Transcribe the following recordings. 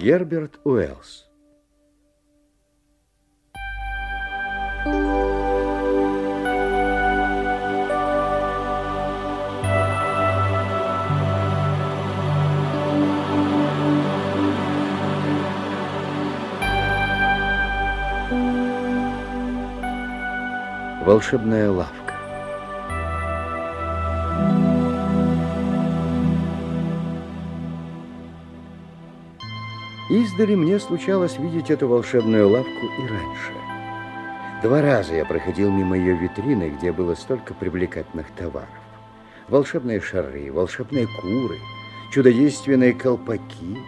Герберт Уэллс Волшебная лавка. Издали мне случалось видеть эту волшебную лавку и раньше. Два раза я проходил мимо ее витрины, где было столько привлекательных товаров. Волшебные шары, волшебные куры, чудодейственные колпаки,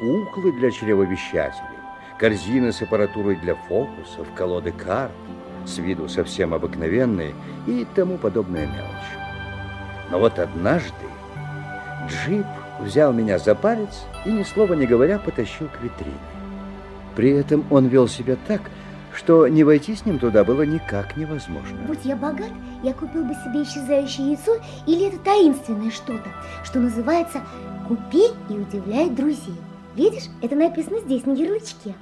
куклы для чревовещателей, корзины с аппаратурой для фокусов, колоды карт – с виду совсем обыкновенные и тому подобная мелочь. Но вот однажды джип взял меня за палец и, ни слова не говоря, потащил к витрине. При этом он вел себя так, что не войти с ним туда было никак невозможно. Будь я богат, я купил бы себе исчезающее яйцо или это таинственное что-то, что называется «Купи и удивляй друзей». Видишь, это написано здесь на ярлычке.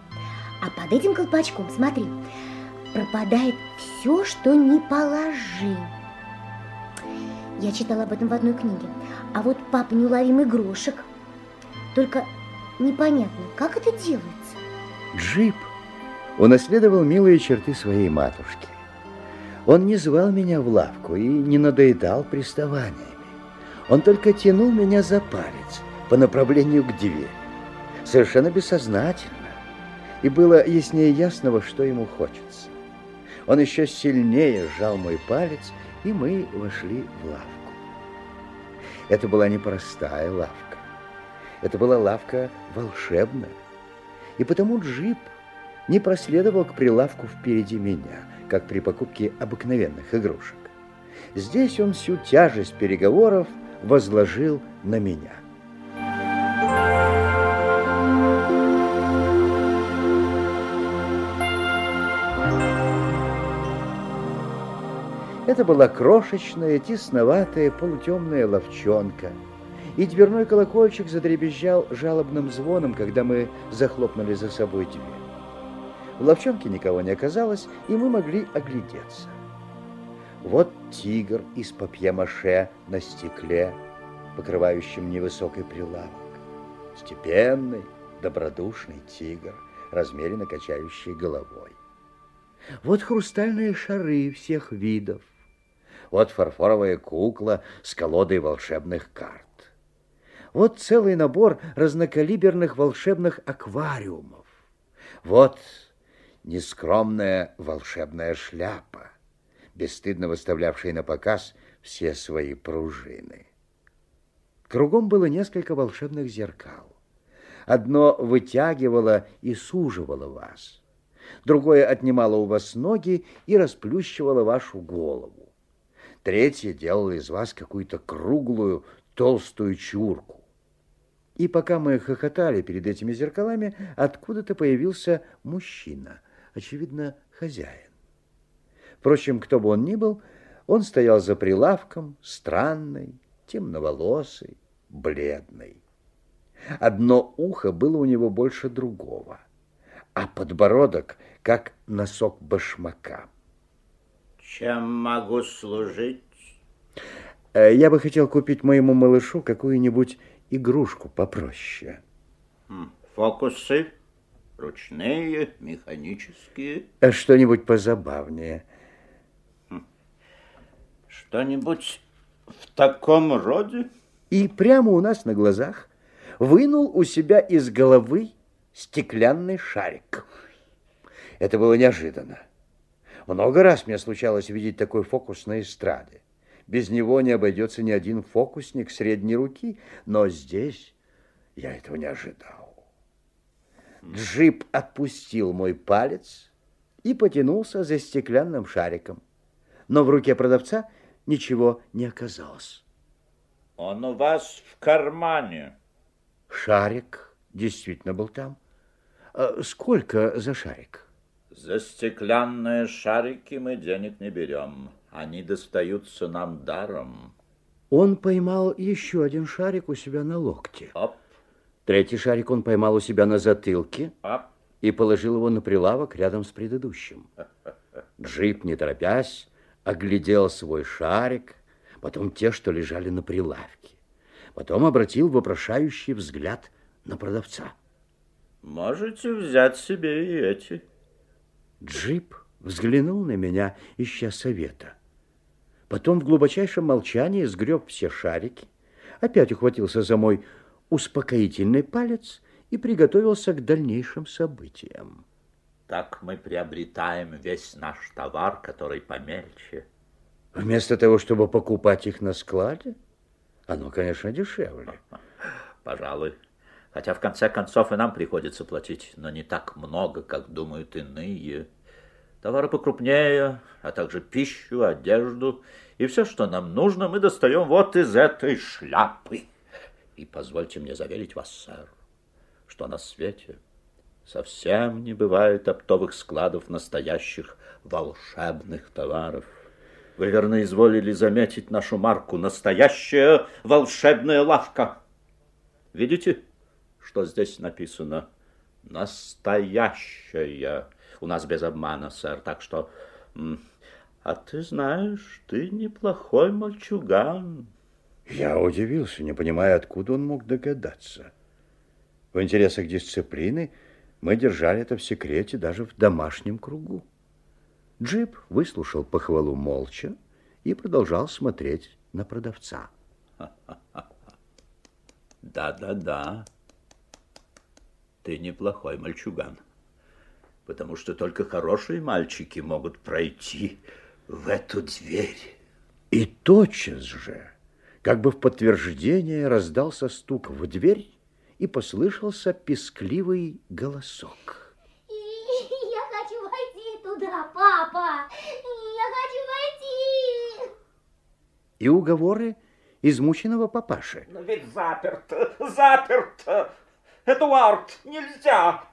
А под этим колпачком, смотри, пропадает все, что не положи. Я читала об этом в одной книге. А вот папа неуловимый грошек. Только непонятно, как это делается. Джип унаследовал милые черты своей матушки. Он не звал меня в лавку и не надоедал приставаниями. Он только тянул меня за палец по направлению к двери, совершенно бессознательно. И было яснее ясного, что ему хочется. Он еще сильнее сжал мой палец, и мы вошли в лавку. Это была не простая лавка. Это была лавка волшебная. И потому джип не проследовал к прилавку впереди меня, как при покупке обыкновенных игрушек. Здесь он всю тяжесть переговоров возложил на меня. Это была крошечная, тесноватая, полутемная ловчонка. И дверной колокольчик задребезжал жалобным звоном, когда мы захлопнули за собой дверь. В ловчонке никого не оказалось, и мы могли оглядеться. Вот тигр из папье-маше на стекле, покрывающем невысокий прилавок. Степенный, добродушный тигр, размеренно качающий головой. Вот хрустальные шары всех видов, вот фарфоровая кукла с колодой волшебных карт. Вот целый набор разнокалиберных волшебных аквариумов. Вот нескромная волшебная шляпа, бесстыдно выставлявшая на показ все свои пружины. Кругом было несколько волшебных зеркал. Одно вытягивало и суживало вас, другое отнимало у вас ноги и расплющивало вашу голову. Третья делала из вас какую-то круглую, толстую чурку. И пока мы хохотали перед этими зеркалами, откуда-то появился мужчина, очевидно, хозяин. Впрочем, кто бы он ни был, он стоял за прилавком, странный, темноволосый, бледный. Одно ухо было у него больше другого, а подбородок, как носок башмака. Чем могу служить? Э, я бы хотел купить моему малышу какую-нибудь игрушку попроще. Хм, фокусы? Ручные, механические? Э, что-нибудь позабавнее. Хм. Что-нибудь в таком роде? И прямо у нас на глазах вынул у себя из головы стеклянный шарик. Это было неожиданно. Много раз мне случалось видеть такой фокус на эстраде. Без него не обойдется ни один фокусник средней руки, но здесь я этого не ожидал. Джип отпустил мой палец и потянулся за стеклянным шариком. Но в руке продавца ничего не оказалось. Он у вас в кармане. Шарик действительно был там. А сколько за шарик? За стеклянные шарики мы денег не берем. Они достаются нам даром. Он поймал еще один шарик у себя на локте. Оп, Третий шарик он поймал у себя на затылке оп. и положил его на прилавок рядом с предыдущим. Джип, не торопясь, оглядел свой шарик, потом те, что лежали на прилавке. Потом обратил вопрошающий взгляд на продавца. Можете взять себе и эти. Джип взглянул на меня, ища совета. Потом в глубочайшем молчании сгреб все шарики, опять ухватился за мой успокоительный палец и приготовился к дальнейшим событиям. Так мы приобретаем весь наш товар, который помельче. Вместо того, чтобы покупать их на складе, оно, конечно, дешевле. Пожалуй. Хотя в конце концов и нам приходится платить, но не так много, как думают иные. Товары покрупнее, а также пищу, одежду и все, что нам нужно, мы достаем вот из этой шляпы. И позвольте мне заверить вас, сэр, что на свете совсем не бывает оптовых складов настоящих волшебных товаров. Вы верно изволили заметить нашу марку «Настоящая волшебная лавка». Видите, что здесь написано? Настоящая. У нас без обмана, сэр, так что... А ты знаешь, ты неплохой мальчуган. Я удивился, не понимая, откуда он мог догадаться. В интересах дисциплины мы держали это в секрете даже в домашнем кругу. Джип выслушал похвалу молча и продолжал смотреть на продавца. Да-да-да. Ты неплохой мальчуган. Потому что только хорошие мальчики могут пройти в эту дверь. И тотчас же, как бы в подтверждение, раздался стук в дверь и послышался пескливый голосок. Я хочу войти туда, папа. Я хочу войти. И уговоры измученного папаши. Но ведь заперто, заперто. Эдуард, нельзя.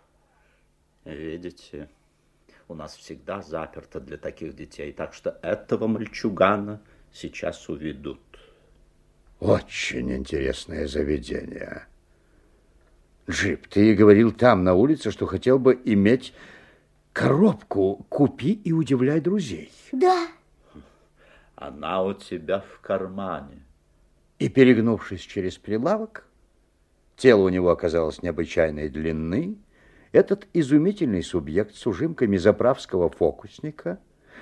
Видите, у нас всегда заперто для таких детей, так что этого мальчугана сейчас уведут. Очень интересное заведение. Джип, ты говорил там, на улице, что хотел бы иметь коробку «Купи и удивляй друзей». Да. Она у тебя в кармане. И, перегнувшись через прилавок, тело у него оказалось необычайной длины, этот изумительный субъект с ужимками заправского фокусника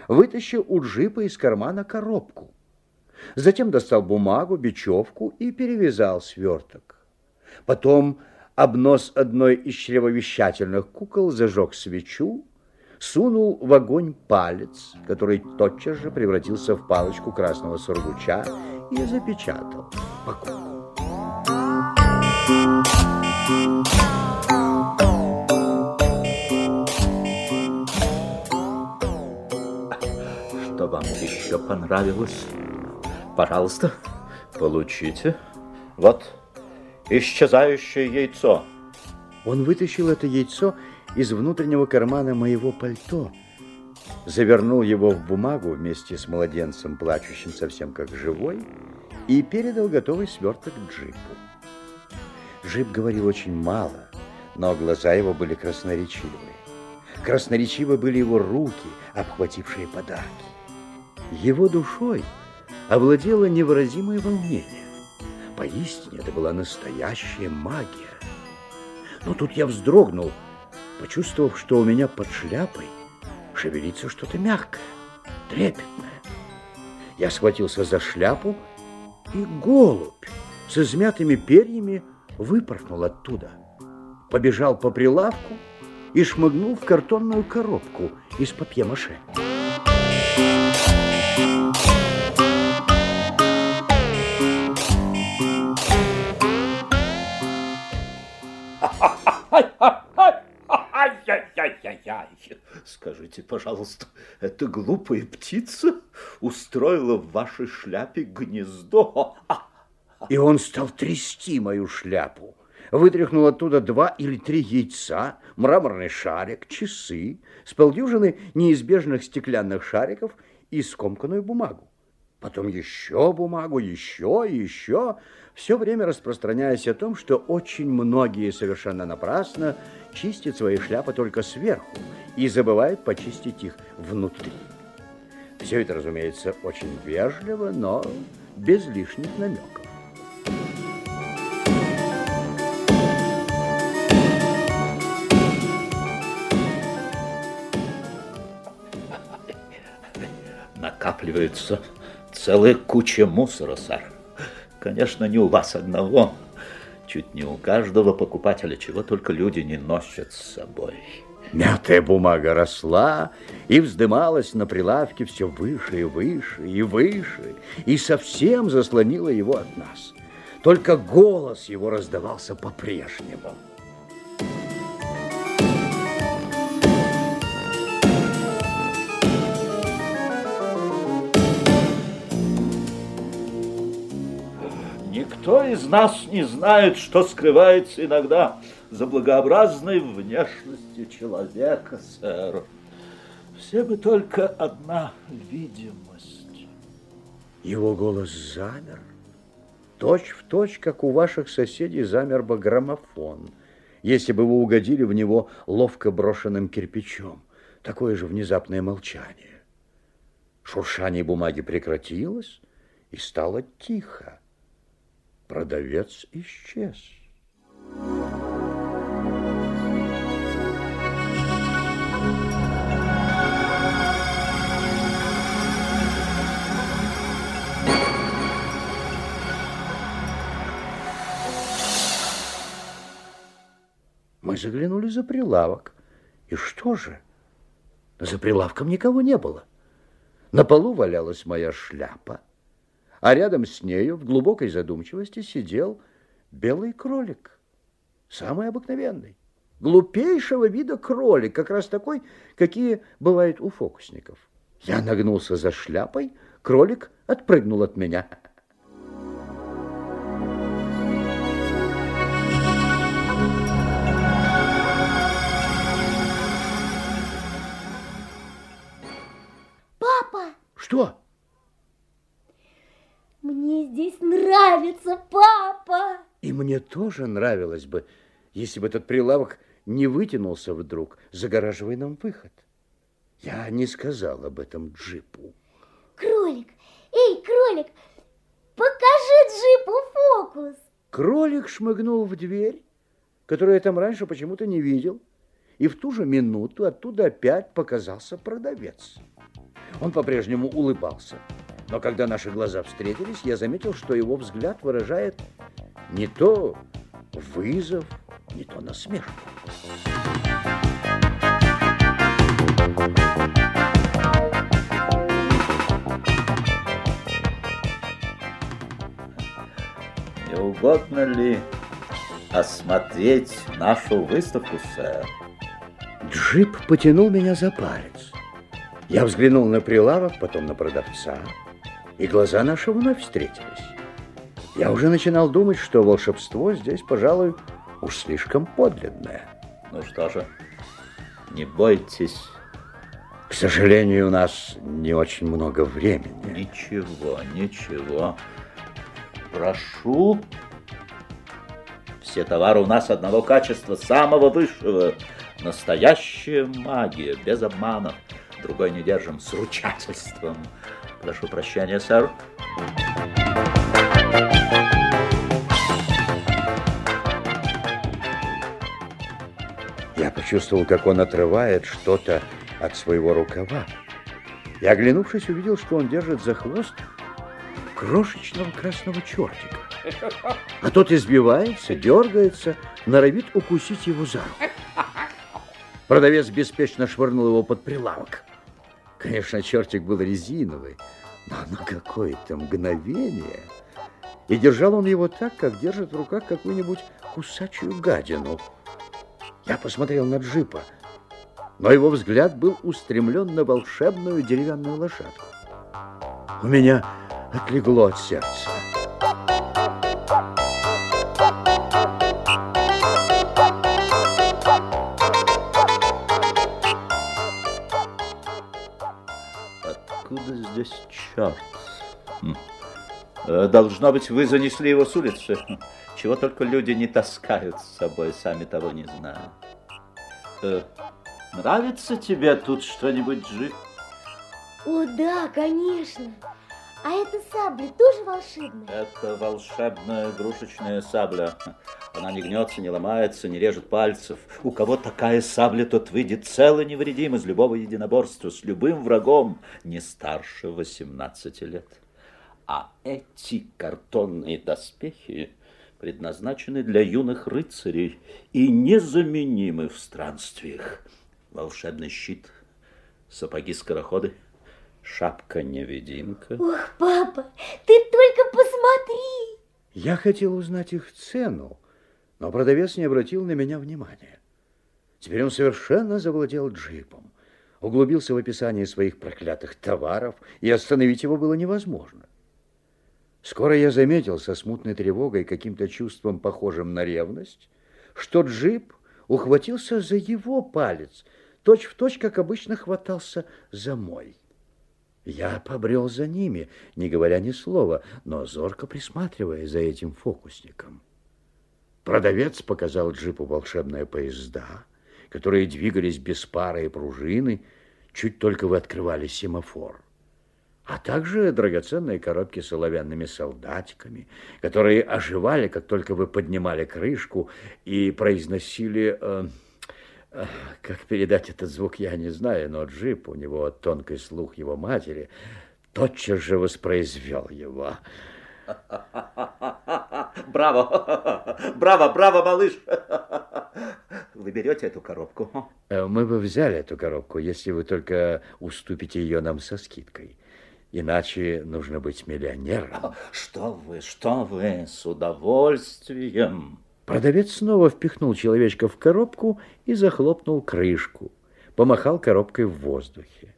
вытащил у джипа из кармана коробку. Затем достал бумагу, бечевку и перевязал сверток. Потом обнос одной из чревовещательных кукол зажег свечу, сунул в огонь палец, который тотчас же превратился в палочку красного сургуча и запечатал покупку. Еще понравилось? Пожалуйста, получите. Вот исчезающее яйцо. Он вытащил это яйцо из внутреннего кармана моего пальто, завернул его в бумагу вместе с младенцем, плачущим совсем как живой, и передал готовый сверток Джипу. Джип говорил очень мало, но глаза его были красноречивые. Красноречивы были его руки, обхватившие подарки. Его душой овладело невыразимое волнение. Поистине это была настоящая магия. Но тут я вздрогнул, почувствовав, что у меня под шляпой шевелится что-то мягкое, трепетное. Я схватился за шляпу, и голубь с измятыми перьями выпорхнул оттуда. Побежал по прилавку и шмыгнул в картонную коробку из папье-маше. Скажите, пожалуйста, эта глупая птица устроила в вашей шляпе гнездо? И он стал трясти мою шляпу. Вытряхнул оттуда два или три яйца, мраморный шарик, часы, с полдюжины неизбежных стеклянных шариков и скомканную бумагу. Потом еще бумагу, еще и еще, все время распространяясь о том, что очень многие совершенно напрасно чистят свои шляпы только сверху и забывают почистить их внутри. Все это, разумеется, очень вежливо, но без лишних намеков. накапливается целая куча мусора, сэр. Конечно, не у вас одного, чуть не у каждого покупателя, чего только люди не носят с собой. Мятая бумага росла и вздымалась на прилавке все выше и выше и выше, и совсем заслонила его от нас. Только голос его раздавался по-прежнему. Никто из нас не знает, что скрывается иногда за благообразной внешностью человека, сэр. Все бы только одна видимость. Его голос замер, точь в точь, как у ваших соседей замер бы граммофон, если бы вы угодили в него ловко брошенным кирпичом. Такое же внезапное молчание. Шуршание бумаги прекратилось, и стало тихо. Продавец исчез. Мы заглянули за прилавок. И что же? За прилавком никого не было. На полу валялась моя шляпа а рядом с нею в глубокой задумчивости сидел белый кролик, самый обыкновенный, глупейшего вида кролик, как раз такой, какие бывают у фокусников. Я нагнулся за шляпой, кролик отпрыгнул от меня. Папа! Что? Мне здесь нравится, папа. И мне тоже нравилось бы, если бы этот прилавок не вытянулся вдруг, загораживая нам выход. Я не сказал об этом джипу. Кролик, эй, кролик, покажи джипу фокус. Кролик шмыгнул в дверь, которую я там раньше почему-то не видел, и в ту же минуту оттуда опять показался продавец. Он по-прежнему улыбался. Но когда наши глаза встретились, я заметил, что его взгляд выражает не то вызов, не то насмешку. Не угодно ли осмотреть нашу выставку, сэр? Джип потянул меня за палец. Я взглянул на прилавок, потом на продавца и глаза наши вновь встретились. Я уже начинал думать, что волшебство здесь, пожалуй, уж слишком подлинное. Ну что же, не бойтесь. К сожалению, у нас не очень много времени. Ничего, ничего. Прошу. Все товары у нас одного качества, самого высшего. Настоящая магия, без обманов. Другой не держим с ручательством. Прошу прощения, сэр. Я почувствовал, как он отрывает что-то от своего рукава. И, оглянувшись, увидел, что он держит за хвост крошечного красного чертика. А тот избивается, дергается, норовит укусить его за руку. Продавец беспечно швырнул его под прилавок. Конечно, чертик был резиновый, но на какое-то мгновение... И держал он его так, как держит в руках какую-нибудь кусачую гадину. Я посмотрел на джипа, но его взгляд был устремлен на волшебную деревянную лошадку. У меня отлегло от сердца. Здесь черт? Э, должно быть, вы занесли его с улицы. Чего только люди не таскают с собой, сами того не знают. Э, нравится тебе тут что-нибудь, Джи? О, да, конечно. А эта сабля тоже волшебная? Это волшебная игрушечная сабля. Она не гнется, не ломается, не режет пальцев. У кого такая сабля, тот выйдет целый невредим из любого единоборства с любым врагом не старше 18 лет. А эти картонные доспехи предназначены для юных рыцарей и незаменимы в странствиях. Волшебный щит, сапоги-скороходы, шапка-невидимка. Ох, папа, ты только посмотри! Я хотел узнать их цену, но продавец не обратил на меня внимания. Теперь он совершенно завладел джипом, углубился в описание своих проклятых товаров, и остановить его было невозможно. Скоро я заметил со смутной тревогой, каким-то чувством, похожим на ревность, что джип ухватился за его палец, точь в точь, как обычно хватался за мой. Я побрел за ними, не говоря ни слова, но зорко присматривая за этим фокусником. Продавец показал джипу волшебные поезда, которые двигались без пары и пружины, чуть только вы открывали семафор а также драгоценные коробки с оловянными солдатиками, которые оживали, как только вы поднимали крышку и произносили... Э, как передать этот звук, я не знаю, но джип, у него тонкий слух его матери, тотчас же воспроизвел его. Браво! Браво, браво, малыш! Вы берете эту коробку? Э, мы бы взяли эту коробку, если вы только уступите ее нам со скидкой. Иначе нужно быть миллионером. Что вы, что вы, с удовольствием. Продавец снова впихнул человечка в коробку и захлопнул крышку. Помахал коробкой в воздухе.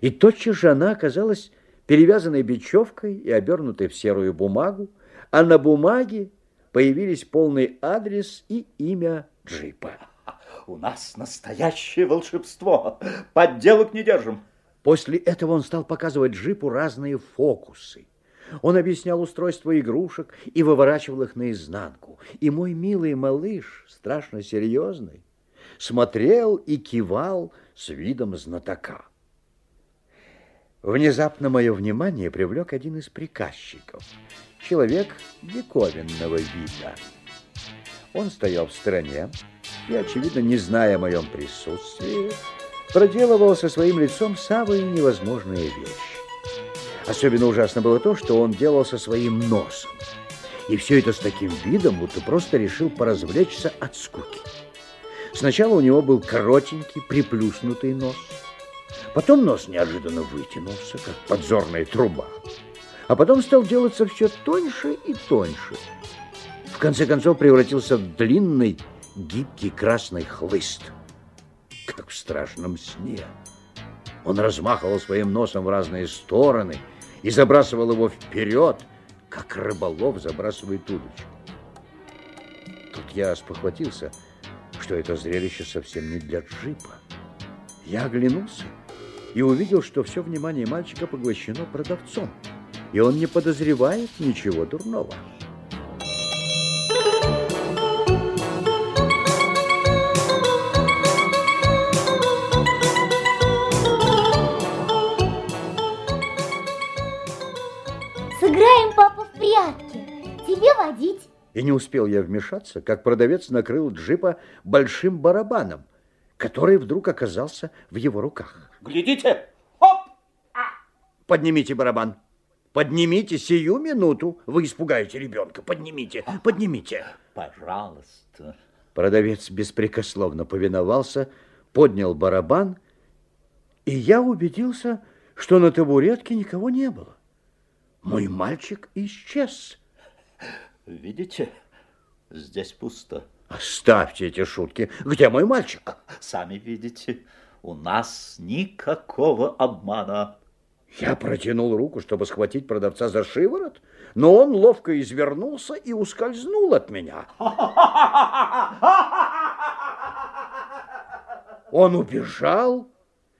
И тотчас же она оказалась перевязанной бечевкой и обернутой в серую бумагу, а на бумаге появились полный адрес и имя джипа. У нас настоящее волшебство. Подделок не держим. После этого он стал показывать джипу разные фокусы. Он объяснял устройство игрушек и выворачивал их наизнанку. И мой милый малыш, страшно серьезный, смотрел и кивал с видом знатока. Внезапно мое внимание привлек один из приказчиков, человек диковинного вида. Он стоял в стороне и, очевидно, не зная о моем присутствии, проделывал со своим лицом самые невозможные вещи. Особенно ужасно было то, что он делал со своим носом. И все это с таким видом, будто просто решил поразвлечься от скуки. Сначала у него был коротенький, приплюснутый нос. Потом нос неожиданно вытянулся, как подзорная труба. А потом стал делаться все тоньше и тоньше. В конце концов превратился в длинный, гибкий красный хлыст – как в страшном сне. Он размахивал своим носом в разные стороны и забрасывал его вперед, как рыболов забрасывает удочку. Тут я спохватился, что это зрелище совсем не для джипа. Я оглянулся и увидел, что все внимание мальчика поглощено продавцом, и он не подозревает ничего дурного. И не успел я вмешаться, как продавец накрыл джипа большим барабаном, который вдруг оказался в его руках. Глядите! Оп! Поднимите барабан. Поднимите сию минуту. Вы испугаете ребенка. Поднимите, поднимите. Пожалуйста. Продавец беспрекословно повиновался, поднял барабан, и я убедился, что на табуретке никого не было. Мой мальчик исчез. Видите, здесь пусто. Оставьте эти шутки. Где мой мальчик? Сами видите, у нас никакого обмана. Я протянул руку, чтобы схватить продавца за шиворот, но он ловко извернулся и ускользнул от меня. Он убежал,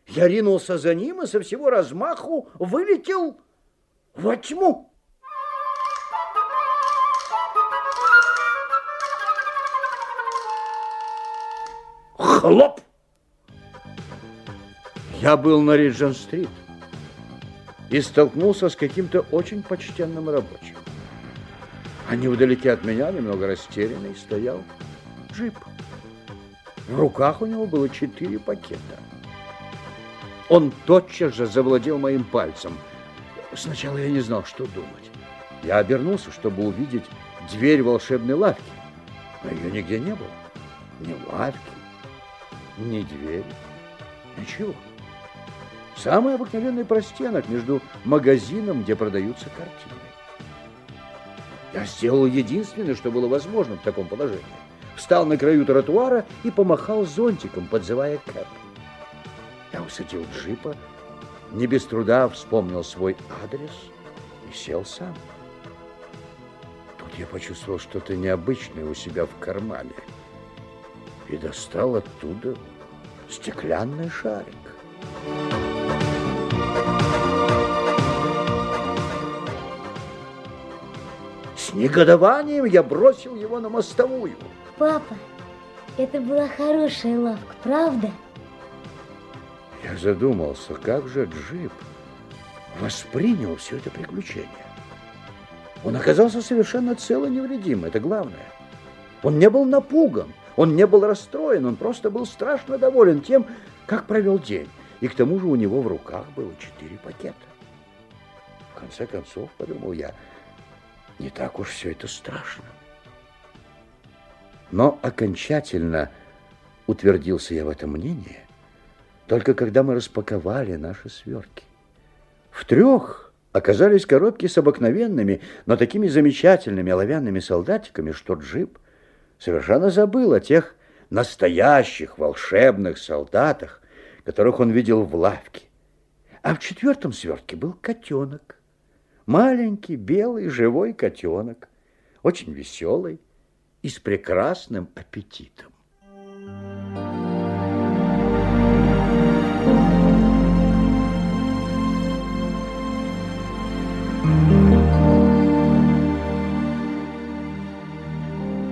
я ринулся за ним и со всего размаху вылетел во тьму. Хлоп! Я был на Риджен-стрит и столкнулся с каким-то очень почтенным рабочим. А невдалеке от меня, немного растерянный, стоял джип. В руках у него было четыре пакета. Он тотчас же завладел моим пальцем. Сначала я не знал, что думать. Я обернулся, чтобы увидеть дверь волшебной лавки. Но ее нигде не было. Ни лавки, ни двери, ничего. Самый обыкновенный простенок между магазином, где продаются картины. Я сделал единственное, что было возможно в таком положении. Встал на краю тротуара и помахал зонтиком, подзывая Кэп. Я усадил джипа, не без труда вспомнил свой адрес и сел сам. Тут я почувствовал что-то необычное у себя в кармане и достал оттуда стеклянный шарик. С негодованием я бросил его на мостовую. Папа, это была хорошая лавка, правда? Я задумался, как же Джип воспринял все это приключение. Он оказался совершенно цел и невредим, это главное. Он не был напуган, он не был расстроен, он просто был страшно доволен тем, как провел день. И к тому же у него в руках было четыре пакета. В конце концов, подумал я, не так уж все это страшно. Но окончательно утвердился я в этом мнении, только когда мы распаковали наши свертки. В трех оказались коробки с обыкновенными, но такими замечательными оловянными солдатиками, что джип совершенно забыл о тех настоящих волшебных солдатах, которых он видел в лавке. А в четвертом свертке был котенок. Маленький, белый, живой котенок, очень веселый и с прекрасным аппетитом.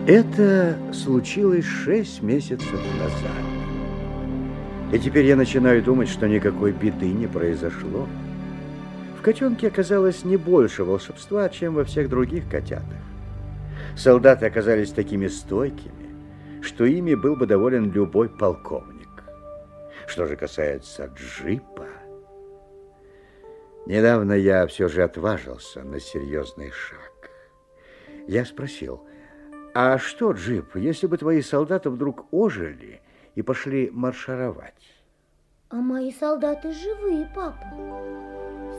Это случилось шесть месяцев назад. И теперь я начинаю думать, что никакой беды не произошло. В котенке оказалось не больше волшебства, чем во всех других котятах. Солдаты оказались такими стойкими, что ими был бы доволен любой полковник. Что же касается джипа, недавно я все же отважился на серьезный шаг. Я спросил, а что, Джип, если бы твои солдаты вдруг ожили и пошли маршировать? А мои солдаты живые, папа.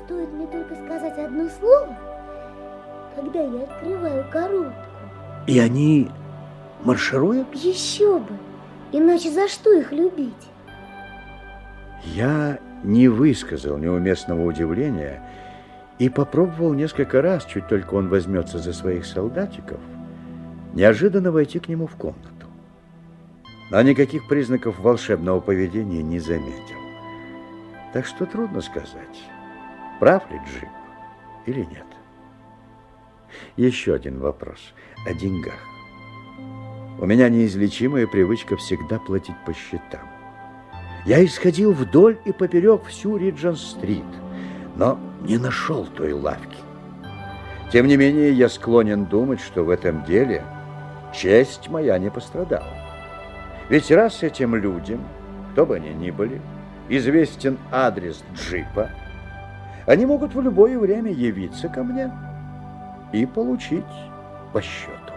Стоит мне только сказать одно слово, когда я открываю коробку. И они маршируют? Еще бы. Иначе за что их любить? Я не высказал неуместного удивления и попробовал несколько раз, чуть только он возьмется за своих солдатиков – неожиданно войти к нему в комнату. Но никаких признаков волшебного поведения не заметил. Так что трудно сказать, прав ли Джип или нет. Еще один вопрос о деньгах. У меня неизлечимая привычка всегда платить по счетам. Я исходил вдоль и поперек всю Риджан-стрит, но не нашел той лавки. Тем не менее, я склонен думать, что в этом деле – честь моя не пострадала. Ведь раз этим людям, кто бы они ни были, известен адрес джипа, они могут в любое время явиться ко мне и получить по счету.